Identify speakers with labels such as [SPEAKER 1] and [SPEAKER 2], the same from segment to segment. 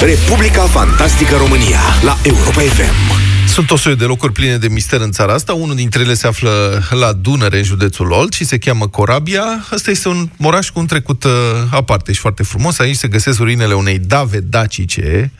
[SPEAKER 1] Republica Fantastică România la Europa FM.
[SPEAKER 2] Sunt o serie de locuri pline de mister în țara asta. Unul dintre ele se află la Dunăre, în județul Olt, și se cheamă Corabia. Asta este un oraș cu un trecut uh, aparte și foarte frumos. Aici se găsesc ruinele unei dave dacice,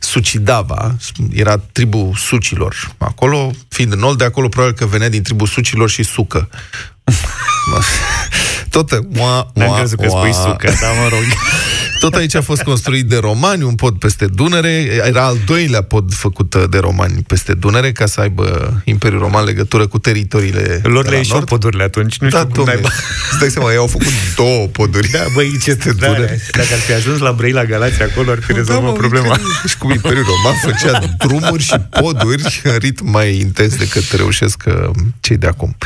[SPEAKER 2] Sucidava, era tribu sucilor. Acolo, fiind în Olt, de acolo probabil că venea din tribu sucilor și sucă. Tot,
[SPEAKER 3] moa, moa, N-am crezut că spui sucă, dar mă rog.
[SPEAKER 2] Tot aici a fost construit de romani, un pod peste Dunăre. Era al doilea pod făcut de romani peste Dunăre, ca să aibă Imperiul Roman legătură cu teritoriile
[SPEAKER 3] Lor le ieșeau podurile atunci, nu
[SPEAKER 2] da,
[SPEAKER 3] știu cum
[SPEAKER 2] Îți dai seama, ei au făcut două poduri.
[SPEAKER 3] Da, băi, ce da, Dunăre. Dacă ar fi ajuns la Brăila Galați acolo, ar fi da, rezolvat da, problema.
[SPEAKER 2] Și cum Imperiul Roman făcea drumuri și poduri în ritm mai intens decât reușesc uh, cei de acum.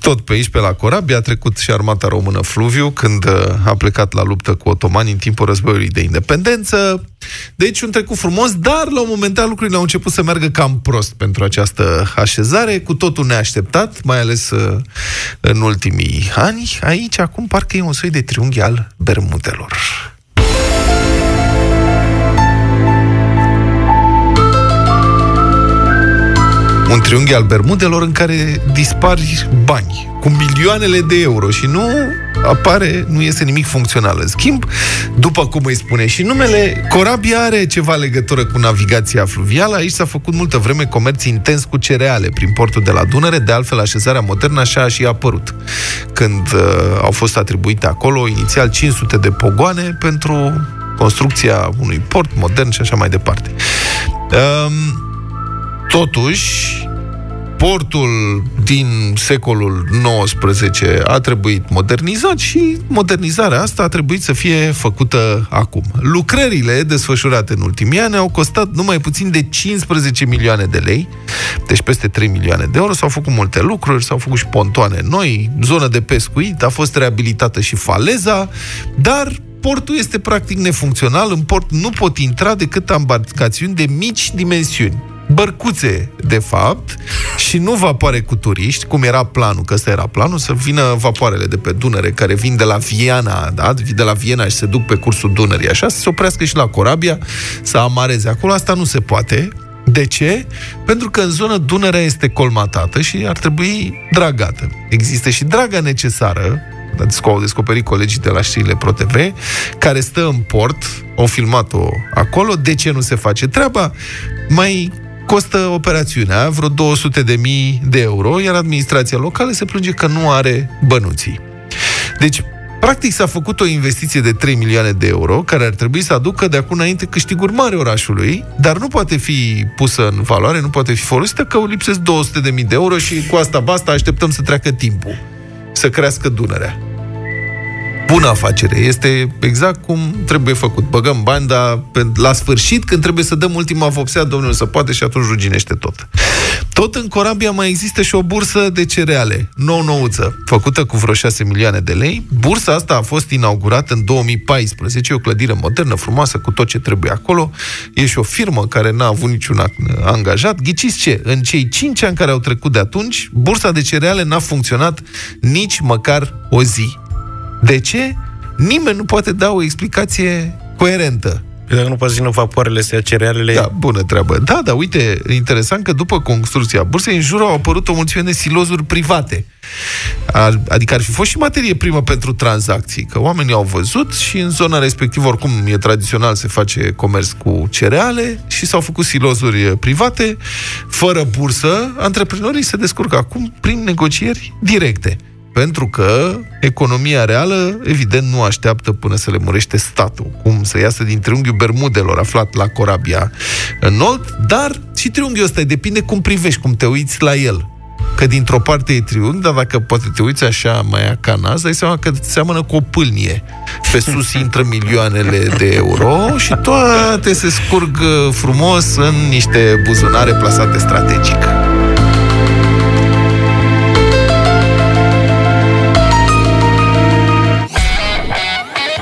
[SPEAKER 2] Tot pe aici, pe la Corabia, a trecut și armata română Fluviu, când uh, a plecat la luptă cu otomani în timpul războiului de independență. Deci un trecut frumos, dar la un moment dat lucrurile au început să meargă cam prost pentru această așezare, cu totul neașteptat, mai ales uh, în ultimii ani. Aici, acum, parcă e un soi de triunghi al Bermudelor. Un triunghi al Bermudelor în care dispari bani cu milioanele de euro și nu apare, nu este nimic funcțional. În schimb, după cum îi spune și numele, corabia are ceva legătură cu navigația fluvială. Aici s-a făcut multă vreme comerț intens cu cereale prin portul de la Dunăre. De altfel, așezarea modernă așa a și apărut. Când uh, au fost atribuite acolo, inițial 500 de pogoane pentru construcția unui port modern și așa mai departe. Um, Totuși, portul din secolul XIX a trebuit modernizat și modernizarea asta a trebuit să fie făcută acum. Lucrările desfășurate în ultimii ani au costat numai puțin de 15 milioane de lei, deci peste 3 milioane de euro. S-au făcut multe lucruri, s-au făcut și pontoane noi, zonă de pescuit, a fost reabilitată și faleza, dar portul este practic nefuncțional. În port nu pot intra decât embarcațiuni de mici dimensiuni bărcuțe, de fapt, și nu vapoare cu turiști, cum era planul, că ăsta era planul, să vină vapoarele de pe Dunăre, care vin de la Viena, da? de la Viena și se duc pe cursul Dunării, așa, să se oprească și la Corabia, să amareze acolo. Asta nu se poate. De ce? Pentru că în zonă Dunărea este colmatată și ar trebui dragată. Există și draga necesară au descoperit colegii de la știrile ProTV, care stă în port, au filmat-o acolo, de ce nu se face treaba? Mai costă operațiunea vreo 200 de mii de euro, iar administrația locală se plânge că nu are bănuții. Deci, Practic s-a făcut o investiție de 3 milioane de euro, care ar trebui să aducă de acum înainte câștiguri mari orașului, dar nu poate fi pusă în valoare, nu poate fi folosită, că lipsesc 200 de mii de euro și cu asta basta așteptăm să treacă timpul, să crească Dunărea bună afacere. Este exact cum trebuie făcut. Băgăm bani, dar la sfârșit, când trebuie să dăm ultima vopsea, domnul, să poate și atunci ruginește tot. Tot în Corabia mai există și o bursă de cereale, nou-nouță, făcută cu vreo 6 milioane de lei. Bursa asta a fost inaugurată în 2014, o clădire modernă, frumoasă, cu tot ce trebuie acolo. E și o firmă care n-a avut niciun angajat. Ghiciți ce? În cei 5 ani care au trecut de atunci, bursa de cereale n-a funcționat nici măcar o zi. De ce? Nimeni nu poate da o explicație coerentă.
[SPEAKER 3] Păi dacă nu poate să vapoarele să ia cerealele...
[SPEAKER 2] Da, bună treabă. Da, da, uite, interesant că după construcția bursei, în jur au apărut o mulțime de silozuri private. Adică ar fi fost și materie primă pentru tranzacții, că oamenii au văzut și în zona respectivă, oricum e tradițional, se face comerț cu cereale și s-au făcut silozuri private, fără bursă, antreprenorii se descurcă acum prin negocieri directe. Pentru că economia reală, evident, nu așteaptă până să le murește statul, cum să iasă din triunghiul Bermudelor, aflat la Corabia în nord, dar și triunghiul ăsta depinde cum privești, cum te uiți la el. Că dintr-o parte e triunghi, dar dacă poate te uiți așa mai acanas, dai seama că seamănă cu o pâlnie. Pe sus intră milioanele de euro și toate se scurg frumos în niște buzunare plasate strategic.